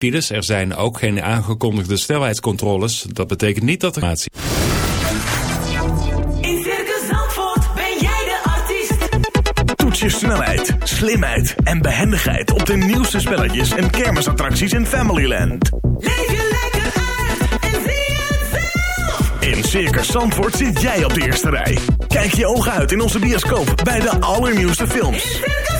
Files, er zijn ook geen aangekondigde snelheidscontroles. Dat betekent niet dat er... In Circus Zandvoort ben jij de artiest. Toets je snelheid, slimheid en behendigheid op de nieuwste spelletjes en kermisattracties in Familyland. Leef je lekker uit en zie het zelf. In Circus Zandvoort zit jij op de eerste rij. Kijk je ogen uit in onze bioscoop bij de allernieuwste In films. Circus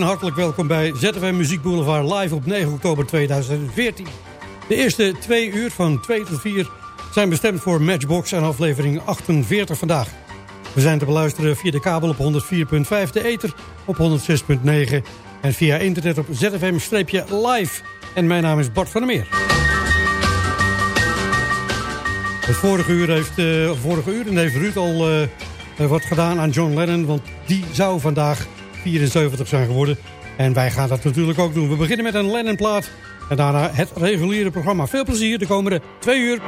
En hartelijk welkom bij ZFM Muziek Boulevard live op 9 oktober 2014. De eerste twee uur van 2 tot 4 zijn bestemd voor Matchbox en aflevering 48 vandaag. We zijn te beluisteren via de kabel op 104.5, de ether op 106.9 en via internet op ZFM-live. En mijn naam is Bart van der Meer. Het vorige uur heeft, eh, vorige uur heeft Ruud al eh, wat gedaan aan John Lennon, want die zou vandaag 74 zijn geworden. En wij gaan dat natuurlijk ook doen. We beginnen met een Lennon-plaat en daarna het reguliere programma. Veel plezier de komende twee uur.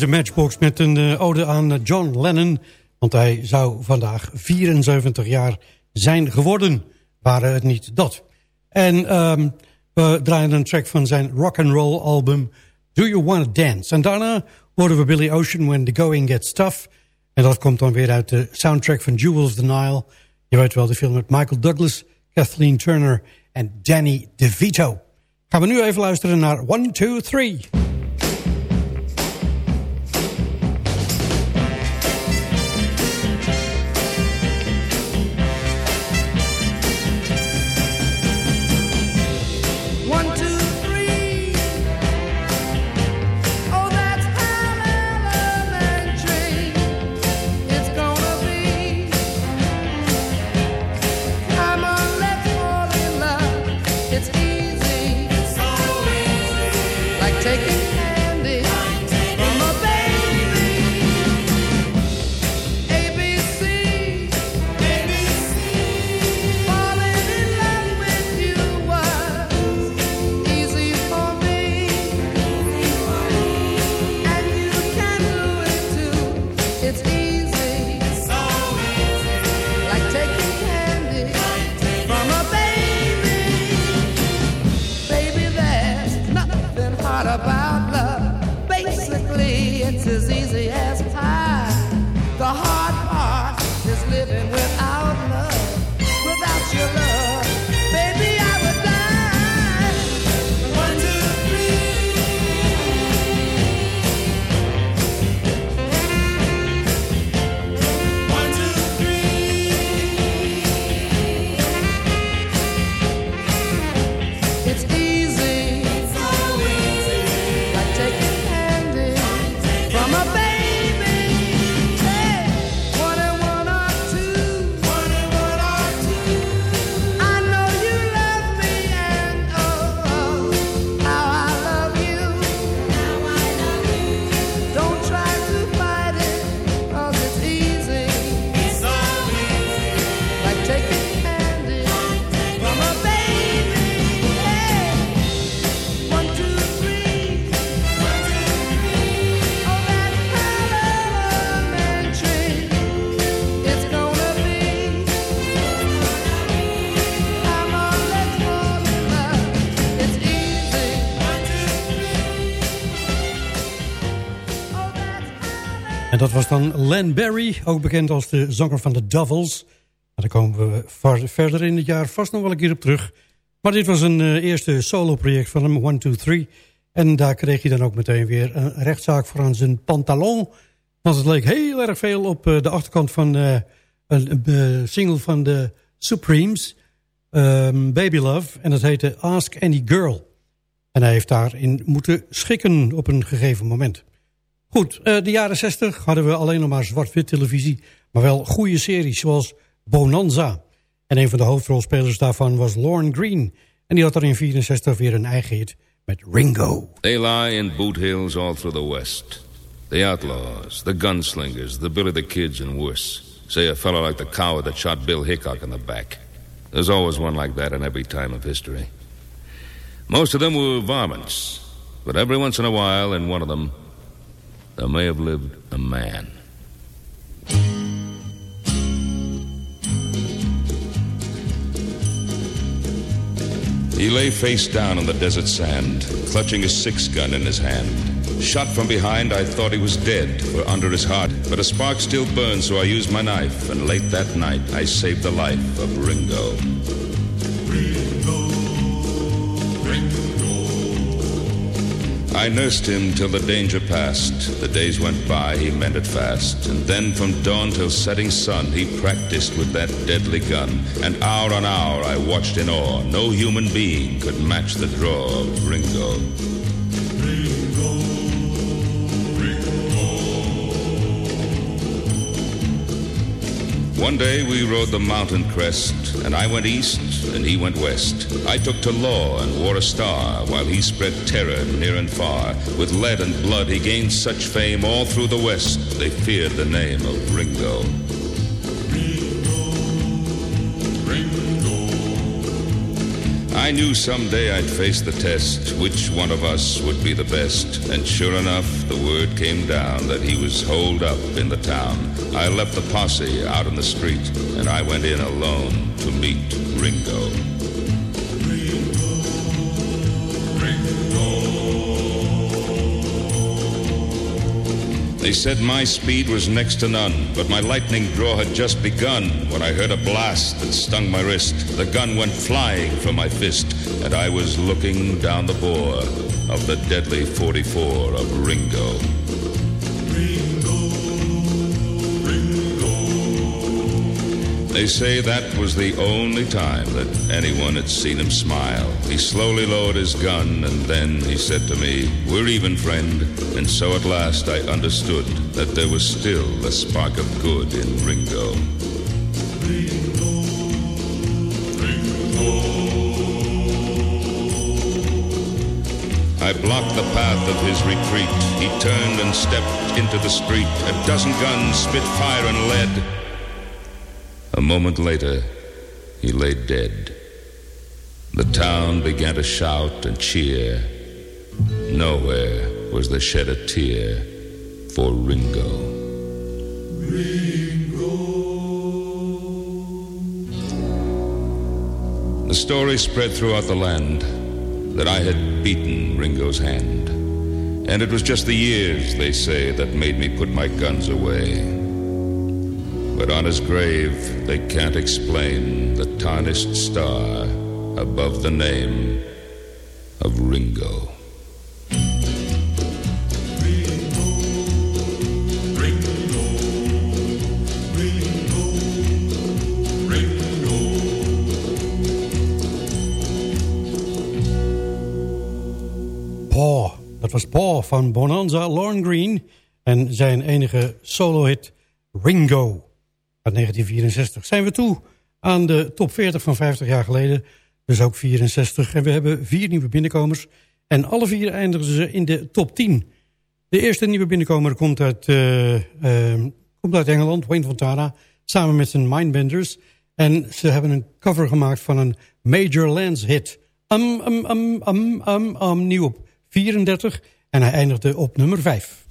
Deze matchbox met een uh, ode aan John Lennon. Want hij zou vandaag 74 jaar zijn geworden. Waren het niet dat. En um, we draaien een track van zijn rock and roll album Do You Wanna Dance. En daarna horen we Billy Ocean When The Going Gets Tough. En dat komt dan weer uit de soundtrack van Jewels of the Nile. Je weet wel, de film met Michael Douglas, Kathleen Turner en Danny DeVito. Gaan we nu even luisteren naar 1, 2, 3. Dan Len Barry, ook bekend als de zanger van de Devils. daar komen we verder in het jaar vast nog wel een keer op terug. Maar dit was een uh, eerste solo-project van hem, 1, 2, 3. En daar kreeg hij dan ook meteen weer een rechtszaak voor aan zijn pantalon. Want het leek heel erg veel op uh, de achterkant van uh, een single van de Supremes... Um, Baby Love, en dat heette Ask Any Girl. En hij heeft daarin moeten schikken op een gegeven moment. Goed, uh, de jaren 60 hadden we alleen nog maar zwart-wit televisie... maar wel goede series zoals Bonanza. En een van de hoofdrolspelers daarvan was Lorne Green. En die had er in 64 weer een eigen hit met Ringo. They lie in boot hills all through the west. The outlaws, the gunslingers, the Billy the Kids and worse. Say a fellow like the coward that shot Bill Hickok in the back. There's always one like that in every time of history. Most of them were varmints, but every once in a while in one of them there may have lived a man. He lay face down on the desert sand, clutching a six gun in his hand. Shot from behind, I thought he was dead, for under his heart, but a spark still burned, so I used my knife, and late that night I saved the life of Ringo. I nursed him till the danger passed. The days went by, he mended fast. And then from dawn till setting sun, he practiced with that deadly gun. And hour on hour I watched in awe. No human being could match the draw of Ringo. One day we rode the mountain crest, and I went east and he went west. I took to law and wore a star, while he spread terror near and far. With lead and blood he gained such fame all through the west, they feared the name of Ringo. I knew someday I'd face the test, which one of us would be the best. And sure enough, the word came down that he was holed up in the town. I left the posse out in the street, and I went in alone to meet Ringo. They said my speed was next to none, but my lightning draw had just begun when I heard a blast that stung my wrist. The gun went flying from my fist, and I was looking down the bore of the deadly 44 of Ringo. They say that was the only time that anyone had seen him smile. He slowly lowered his gun and then he said to me, We're even, friend. And so at last I understood that there was still a spark of good in Ringo. Ringo. I blocked the path of his retreat. He turned and stepped into the street. A dozen guns spit fire and lead. A moment later, he lay dead. The town began to shout and cheer. Nowhere was there shed a tear for Ringo. Ringo. The story spread throughout the land that I had beaten Ringo's hand. And it was just the years, they say, that made me put my guns away. But on his grave, they can't explain the tarnished star above the name of Ringo. Dat was Paw van Bonanza Lorne Green en zijn enige solo-hit Ringo uit 1964. Zijn we toe aan de top 40 van 50 jaar geleden, dus ook 64. En we hebben vier nieuwe binnenkomers en alle vier eindigen ze in de top 10. De eerste nieuwe binnenkomer komt uit, uh, uh, komt uit Engeland, Wayne Fontana, samen met zijn Mindbenders. En ze hebben een cover gemaakt van een Major Lance hit. Um, um, um, um, um, um, nieuw op 34 en hij eindigde op nummer 5.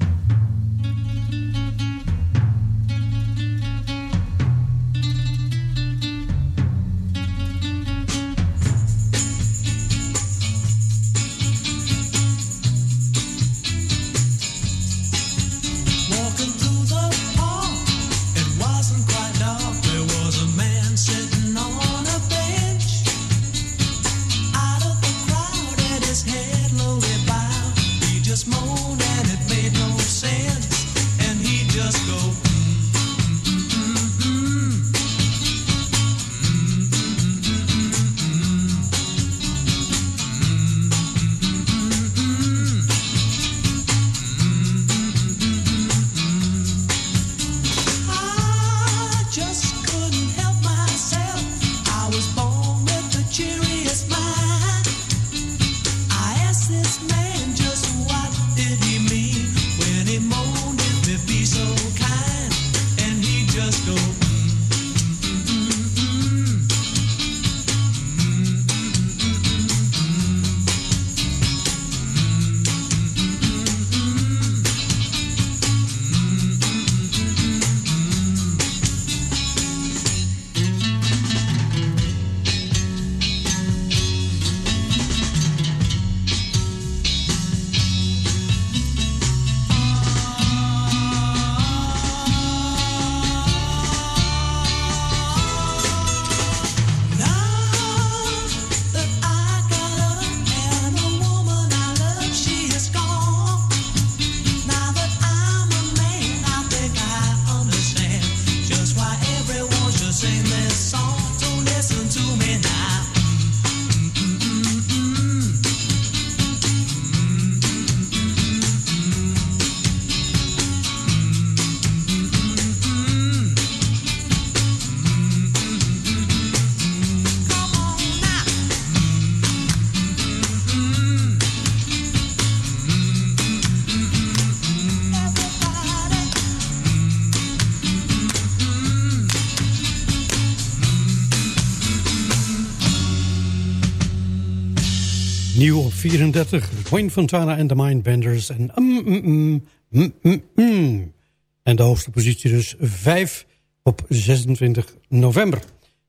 Nieuw op 34, Wayne Fontana en de Mindbenders. En, mm, mm, mm, en de hoogste positie dus 5 op 26 november.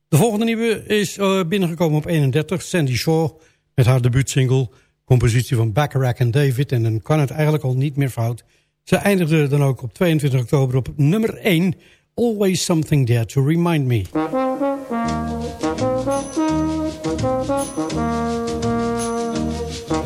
De volgende nieuwe is uh, binnengekomen op 31, Sandy Shaw... met haar debuutsingle, compositie van Bacharach en David... en dan kan het eigenlijk al niet meer fout. Ze eindigde dan ook op 22 oktober op nummer 1... Always Something There to Remind Me.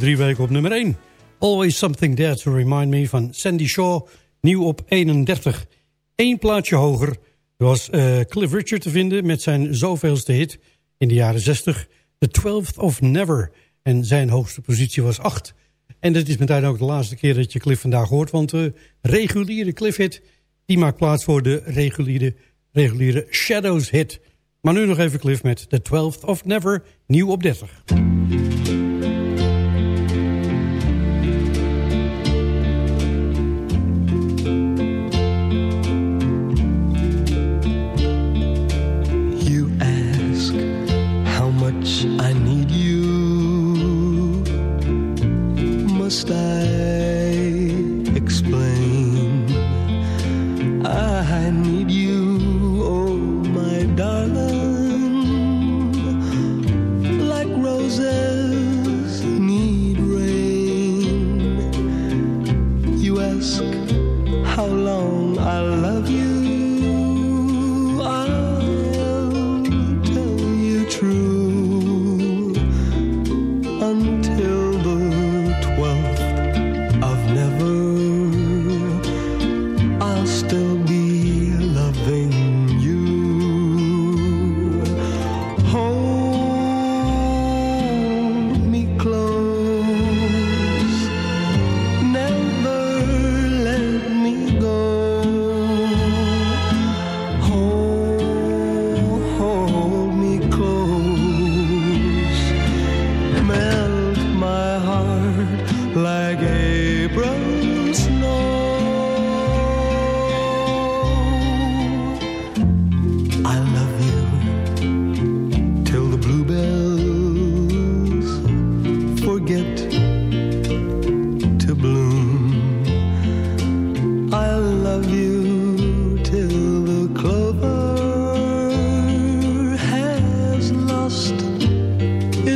drie weken op nummer 1. Always Something There to Remind Me van Sandy Shaw. Nieuw op 31. Eén plaatje hoger was eh, Cliff Richard te vinden... met zijn zoveelste hit in de jaren 60. The Twelfth of Never. En zijn hoogste positie was 8. En dit is meteen ook de laatste keer dat je Cliff vandaag hoort... want de reguliere Cliff hit... die maakt plaats voor de reguliere, reguliere Shadows hit. Maar nu nog even Cliff met The Twelfth of Never. Nieuw op 30.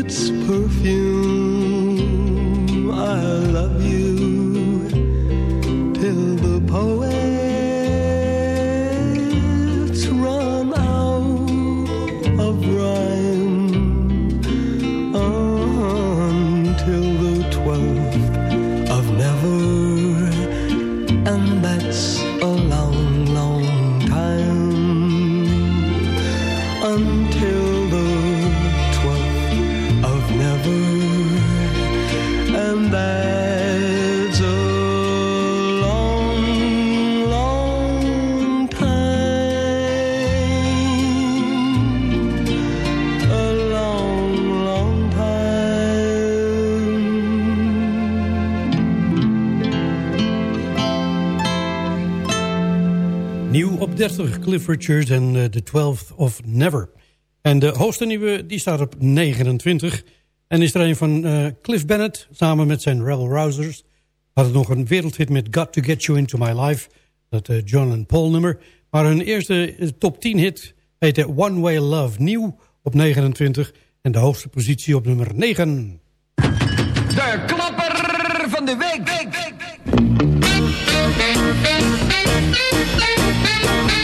its perfume. 30, Cliff Richards en eh, The 12th of Never. En de hoogste nieuwe die staat op 29. En is er een van eh, Cliff Bennett samen met zijn Rebel Rousers. Had het nog een wereldhit met Got to Get You Into My Life. Dat eh, John en Paul nummer. Maar hun eerste eh, top 10 hit heette One Way Love. Nieuw op 29 en de hoogste positie op nummer 9. De klapper van de week. Go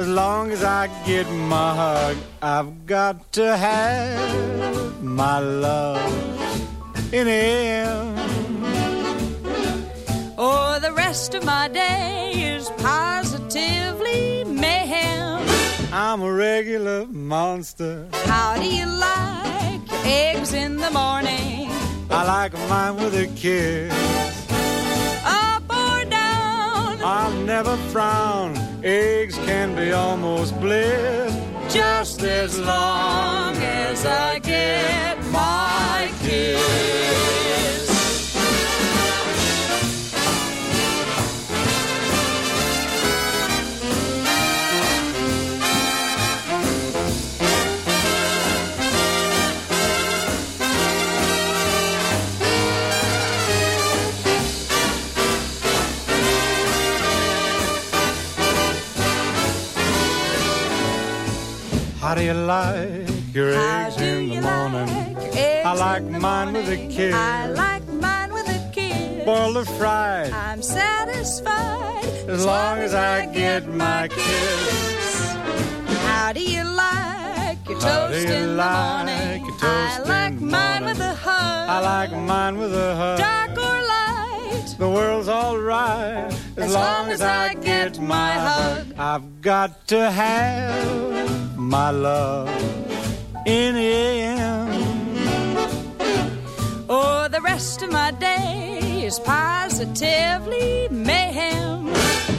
as long as I get my hug. I've got to have my love in him. Or the rest of my day is positively mayhem. I'm a regular monster. How do you like your eggs in the morning? I like mine with a kiss. Up or down? I'll never frown. Eggs can be almost bliss. Just as long as I get my kiss. How do you like your eggs in the morning? like I like in the mine with a morning? kiss. I like mine with a kiss. boiled or fried. I'm satisfied As long as I get my kiss. How do you like your How toast you in the like morning? your toast I like mine morning? with a hug. I like mine with a hug. dark or light. The world's alright as, long as I get my hug. I've got to have my love in the AM. Oh, the rest of my day is positively mayhem.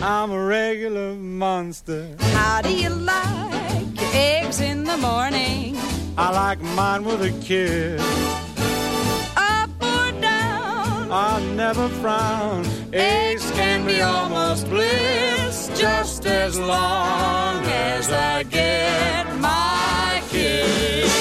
I'm a regular monster. How do you like your eggs in the morning? I like mine with a kiss. Up or down? I never frown. Eggs can be almost bliss, just as long as I get my kiss.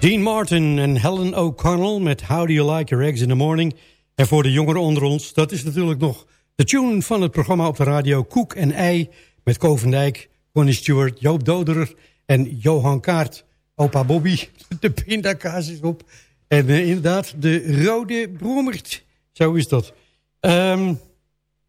Dean Martin en Helen O'Connell met How Do You Like Your Eggs in the Morning. En voor de jongeren onder ons, dat is natuurlijk nog de tune van het programma op de radio Koek en Ei... met Ko Dijk, Connie Stewart, Joop Doderer en Johan Kaart. Opa Bobby, de pindakaas is op. En eh, inderdaad, de rode broemert. Zo is dat. Ehm,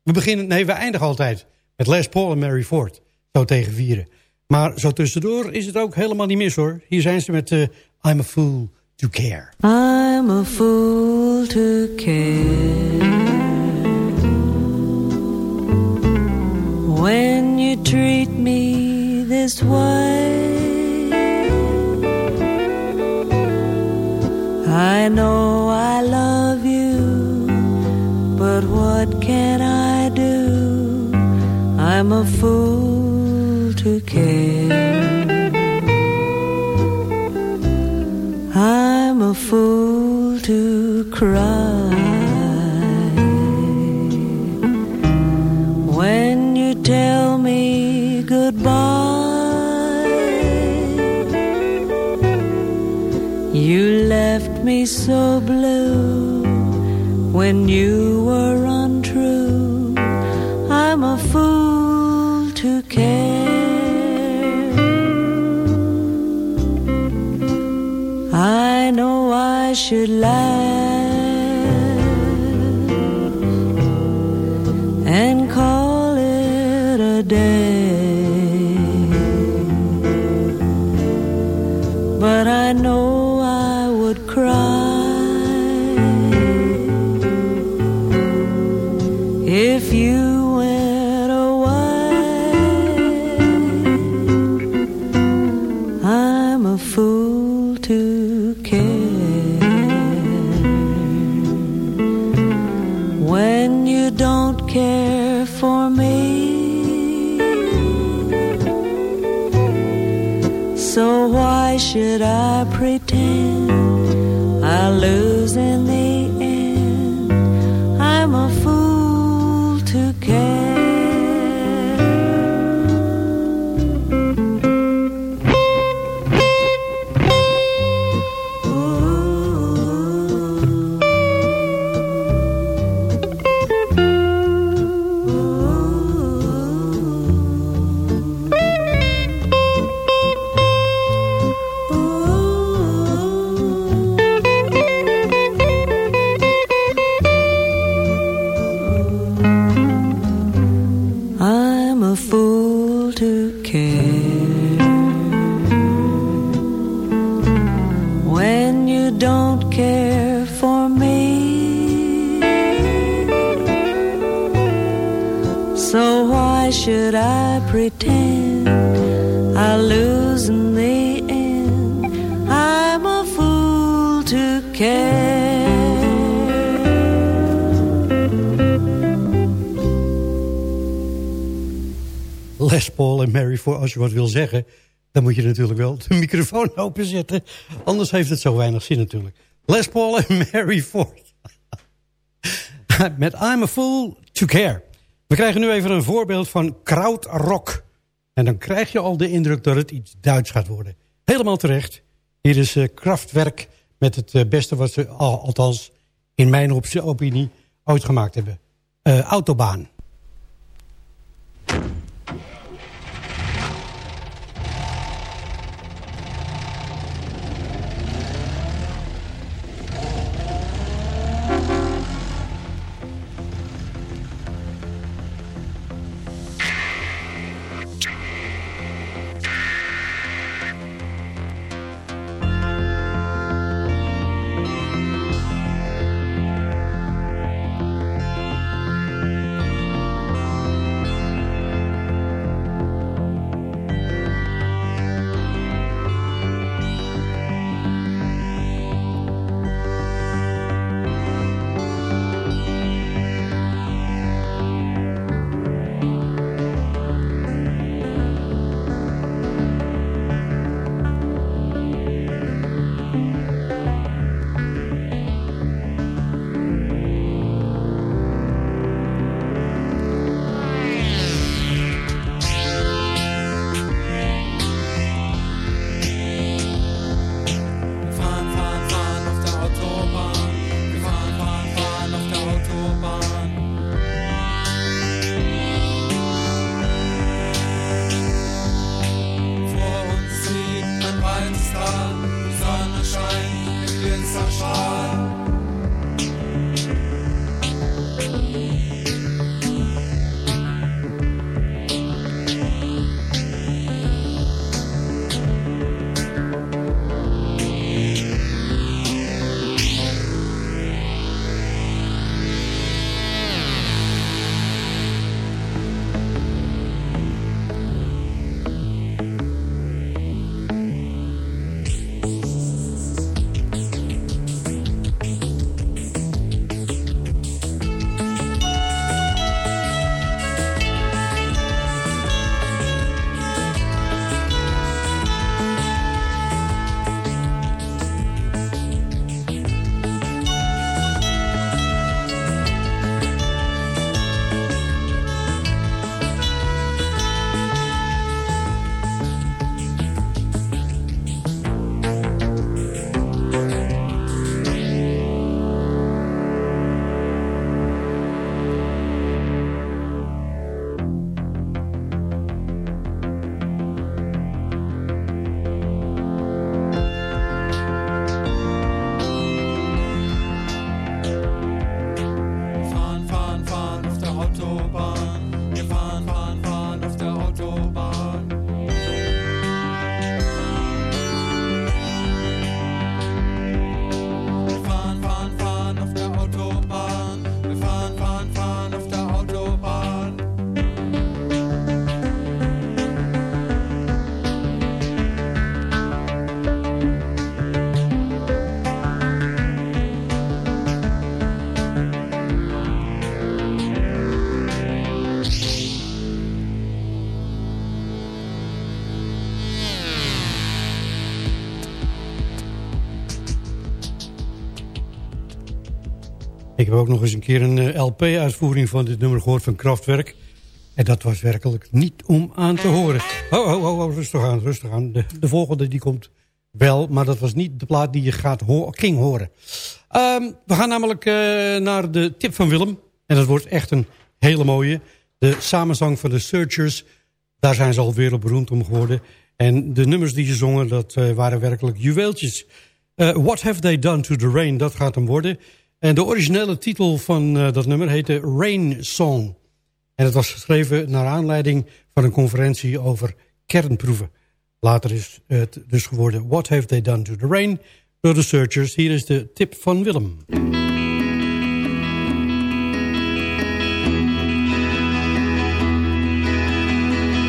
we beginnen, nee, we eindigen altijd met Les Paul en Mary Ford. Zo tegen vieren. Maar zo tussendoor is het ook helemaal niet mis hoor. Hier zijn ze met eh, I'm a Fool to Care. I'm a fool to care when you treat me this way. I know I love you, but what can I do? I'm a fool to care. I'm a fool to cry so blue when you when you don't care for me. So why should I pretend I lose Les Paul en Mary Ford, als je wat wil zeggen... dan moet je natuurlijk wel de microfoon openzetten. Anders heeft het zo weinig zin natuurlijk. Les Paul en Mary Ford. Met I'm a Fool to Care. We krijgen nu even een voorbeeld van krautrock. En dan krijg je al de indruk dat het iets Duits gaat worden. Helemaal terecht. Hier is eh, Kraftwerk met het eh, beste wat ze, al- althans in mijn op- opinie, ooit gemaakt hebben. Eh, Autobaan. Ik heb ook nog eens een keer een eh, LP-uitvoering van dit nummer gehoord van Kraftwerk. En dat was werkelijk niet om aan te horen. Oh, rustig aan, rustig aan. De, de volgende die komt wel, maar dat was niet de plaat die je gaat ho ging horen. Ehm, we gaan namelijk eh, naar de tip van Willem. En dat wordt echt een hele mooie. De samenzang van de Searchers. Daar zijn ze al wereldberoemd om geworden. En de nummers die ze zongen, dat eh, waren werkelijk juweeltjes. What Have They Done to the Rain, dat gaat hem worden. En de originele titel van eh, dat nummer heette Rain Song. En het was geschreven naar aanleiding van een conferentie over kernproeven. Later is het dus geworden What Have They Done to the Rain door de Searchers. Hier is de tip van Willem.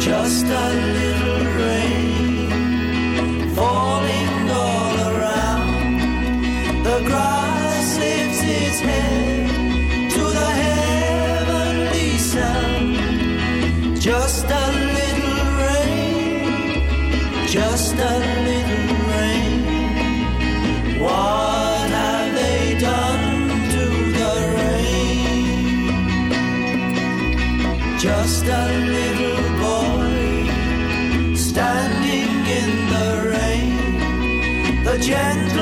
Just a little Just a little boy standing in the rain, the gentle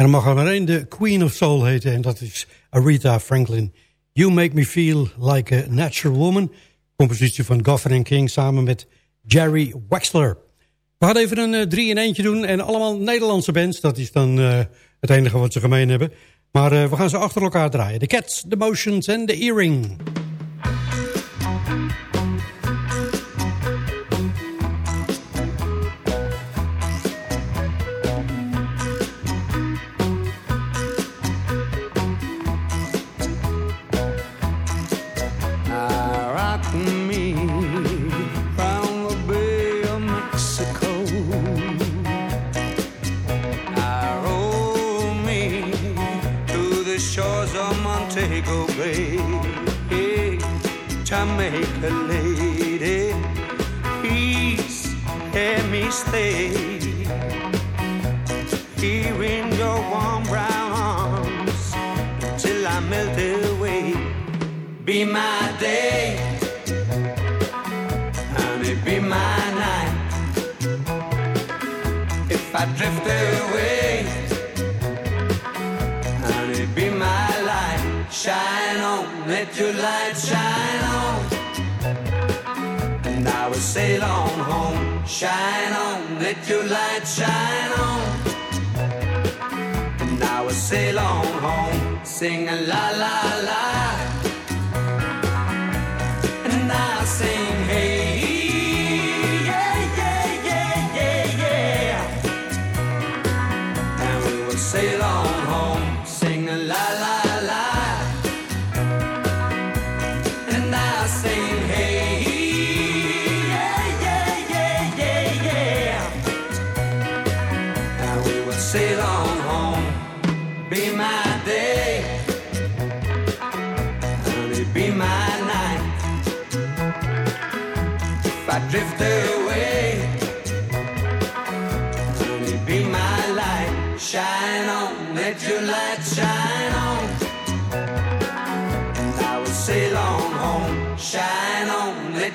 En dan mag er maar één de Queen of Soul heten. En dat is Aretha Franklin. You Make Me Feel Like a Natural Woman. Compositie van Goffin King samen met Jerry Wexler. We gaan even een 3 in eentje doen. En allemaal Nederlandse bands. Dat is dan uh, het enige wat ze gemeen hebben. Maar uh, we gaan ze achter elkaar draaien. The Cats, The Motions en The Earring. Jamaica lady, please let me stay here in your warm brown arms till I melt away. Be my day, honey, be my night. If I drift away, honey, be my light. Shine on, let your light shine sail on home. Shine on, let your light shine on. And I sail on home, sing a la la la.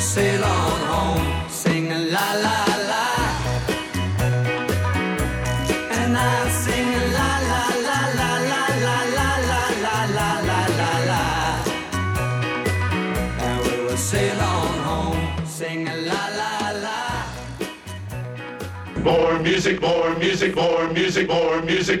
Sail on home, sing a la la la. And I sing la la la la la la la la la la la la la. And we will sail on home, sing a la la la. More music, more music, more music, more music.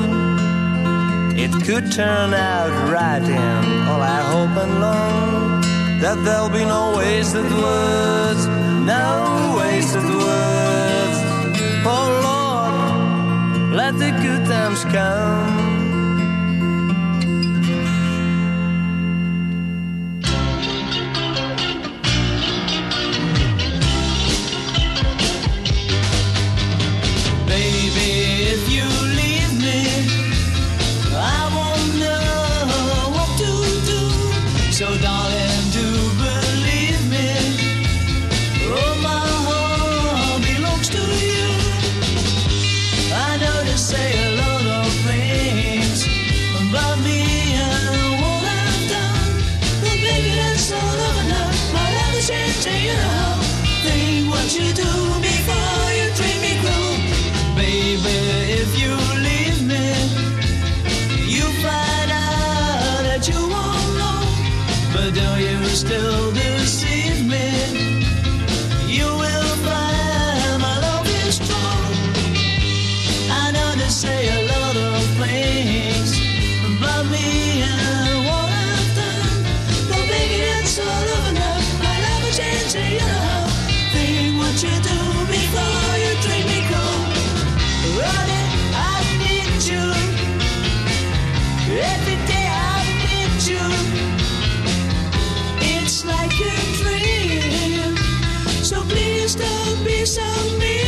It could turn out right, and all I hope and long that there'll be no wasted words, no wasted words. Oh Lord, let the good times come. sound me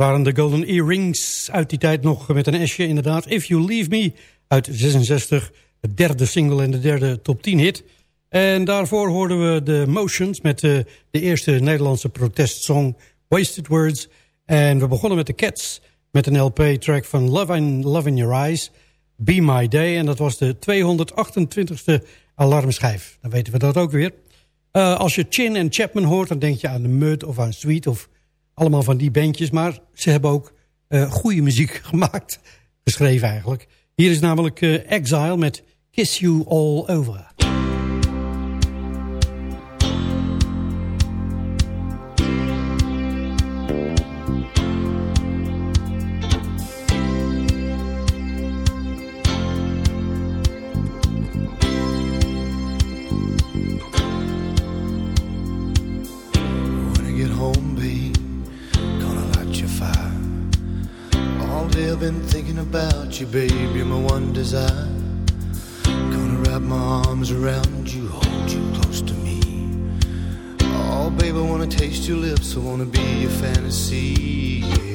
waren de Golden Earrings uit die tijd nog met een S'je inderdaad. If You Leave Me uit 66, de derde single en de derde top 10 hit. En daarvoor hoorden we de Motions met de, de eerste Nederlandse protestsong Wasted Words. En we begonnen met de Cats met een LP-track van Love, in, Love in Your Eyes, Be My Day. En dat was de 228ste alarmschijf. Dan weten we dat ook weer. Eh, als je Chin en Chapman hoort, dan denk je aan de Mud of aan Sweet of allemaal van die bandjes. Maar ze hebben ook eh, goede muziek gemaakt, geschreven eigenlijk. Hier is namelijk eh, Exile met Kiss You All Over. You, babe. You're my one desire. Gonna wrap my arms around you, hold you close to me. Oh, babe, I wanna taste your lips. I wanna be your fantasy.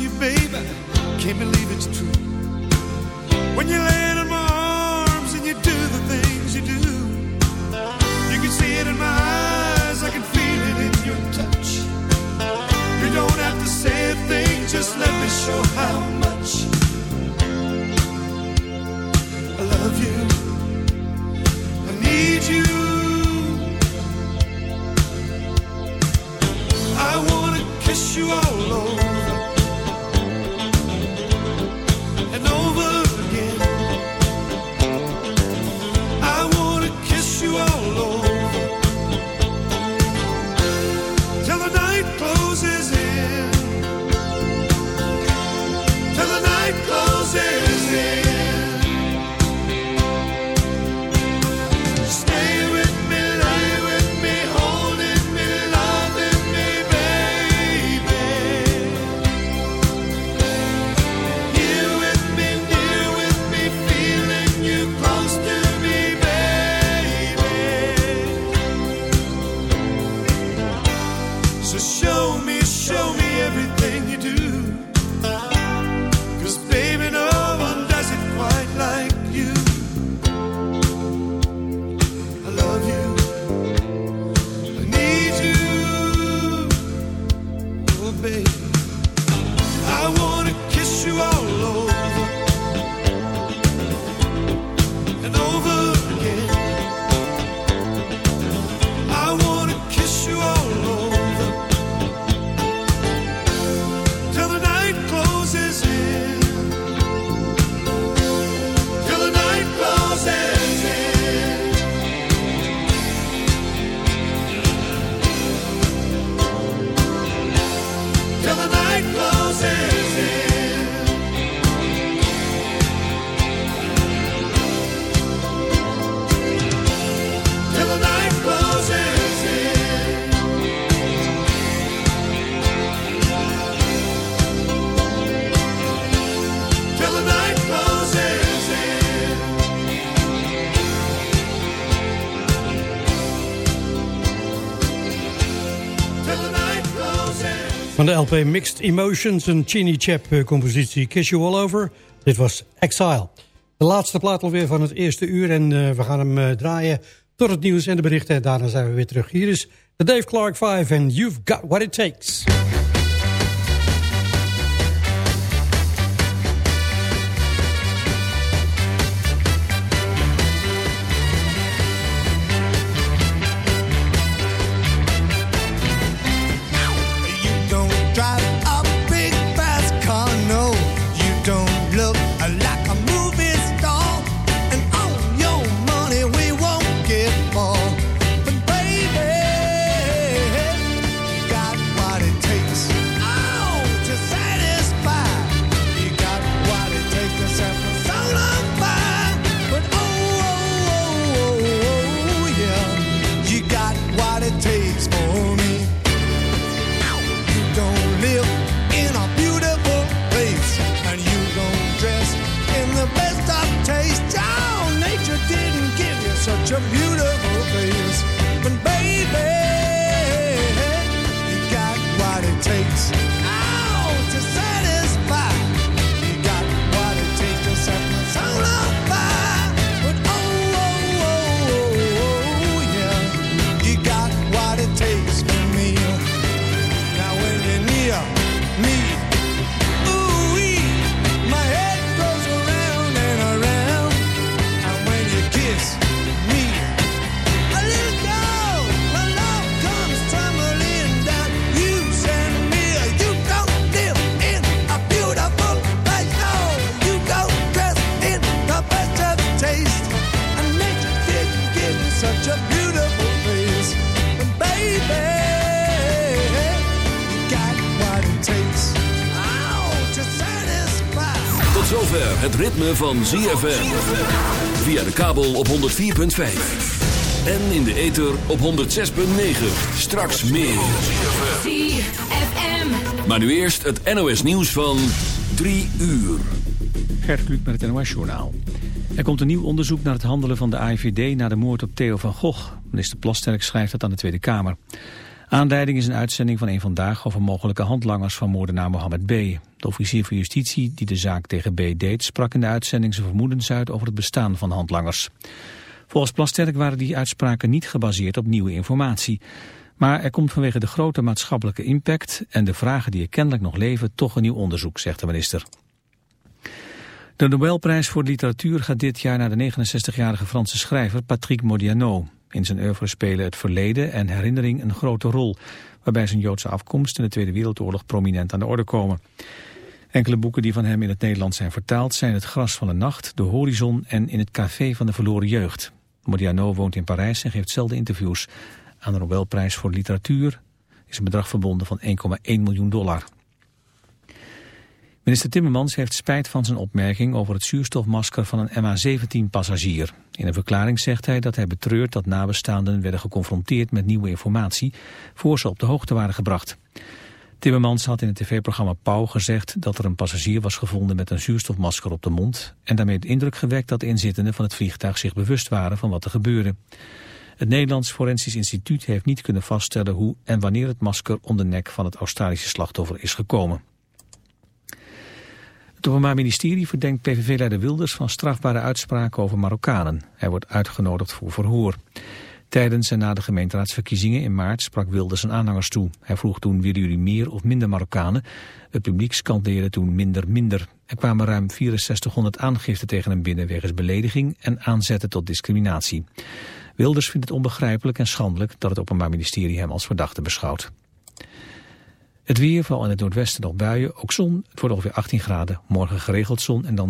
You, babe, I can't believe it's true. So show me, show me. De LP Mixed Emotions, een Chini Chap eh, compositie Kiss You All Over. Dit was Exile. De laatste plaat alweer van het eerste uur en uh, we gaan hem uh, draaien tot het nieuws en de berichten. En daarna zijn we weer terug. Hier is de Dave Clark 5 en You've Got What It Takes. Het ritme van ZFM. Via de kabel op 104.5. En in de ether op 106.9. Straks meer. ZFM. Maar nu eerst het NOS nieuws van 3 uur. Gert Kluk met het NOS Journaal. Er komt een nieuw onderzoek naar het handelen van de AIVD... na de moord op Theo van Gogh. Minister Plasterk schrijft dat aan de Tweede Kamer. Aanleiding is een uitzending van een vandaag over mogelijke handlangers van moordenaar Mohammed B. De officier van justitie die de zaak tegen B deed sprak in de uitzending zijn vermoedens uit over het bestaan van handlangers. Volgens Plasterk waren die uitspraken niet gebaseerd op nieuwe informatie. Maar er komt vanwege de grote maatschappelijke impact en de vragen die er kennelijk nog leven toch een nieuw onderzoek, zegt de minister. De Nobelprijs voor literatuur gaat dit jaar naar de 69-jarige Franse schrijver Patrick Modiano. In zijn oeuvre spelen het verleden en herinnering een grote rol, waarbij zijn Joodse afkomst in de Tweede Wereldoorlog prominent aan de orde komen. Enkele boeken die van hem in het Nederlands zijn vertaald zijn Het Gras van de Nacht, De Horizon en In het Café van de Verloren Jeugd. Modiano woont in Parijs en geeft zelden interviews. Aan de Nobelprijs voor literatuur is een bedrag verbonden van 1,1 miljoen dollar. Minister Timmermans heeft spijt van zijn opmerking over het zuurstofmasker van een MH17-passagier. In een verklaring zegt hij dat hij betreurt dat nabestaanden werden geconfronteerd met nieuwe informatie voor ze op de hoogte waren gebracht. Timmermans had in het tv-programma Pauw gezegd dat er een passagier was gevonden met een zuurstofmasker op de mond en daarmee de indruk gewekt dat de inzittenden van het vliegtuig zich bewust waren van wat er gebeurde. Het Nederlands Forensisch Instituut heeft niet kunnen vaststellen hoe en wanneer het masker om de nek van het Australische slachtoffer is gekomen. Het Openbaar Ministerie verdenkt PVV-leider Wilders van strafbare uitspraken over Marokkanen. Hij wordt uitgenodigd voor verhoor. Tijdens en na de gemeenteraadsverkiezingen in maart sprak Wilders zijn aanhangers toe. Hij vroeg toen, willen jullie meer of minder Marokkanen? Het publiek scandeerde toen minder minder. Er kwamen ruim 6400 aangiften tegen hem binnen wegens belediging en aanzetten tot discriminatie. Wilders vindt het onbegrijpelijk en schandelijk dat het Openbaar Ministerie hem als verdachte beschouwt. Het weer, vooral in het noordwesten nog buien, ook zon. Het wordt ongeveer 18 graden. Morgen geregeld zon en dan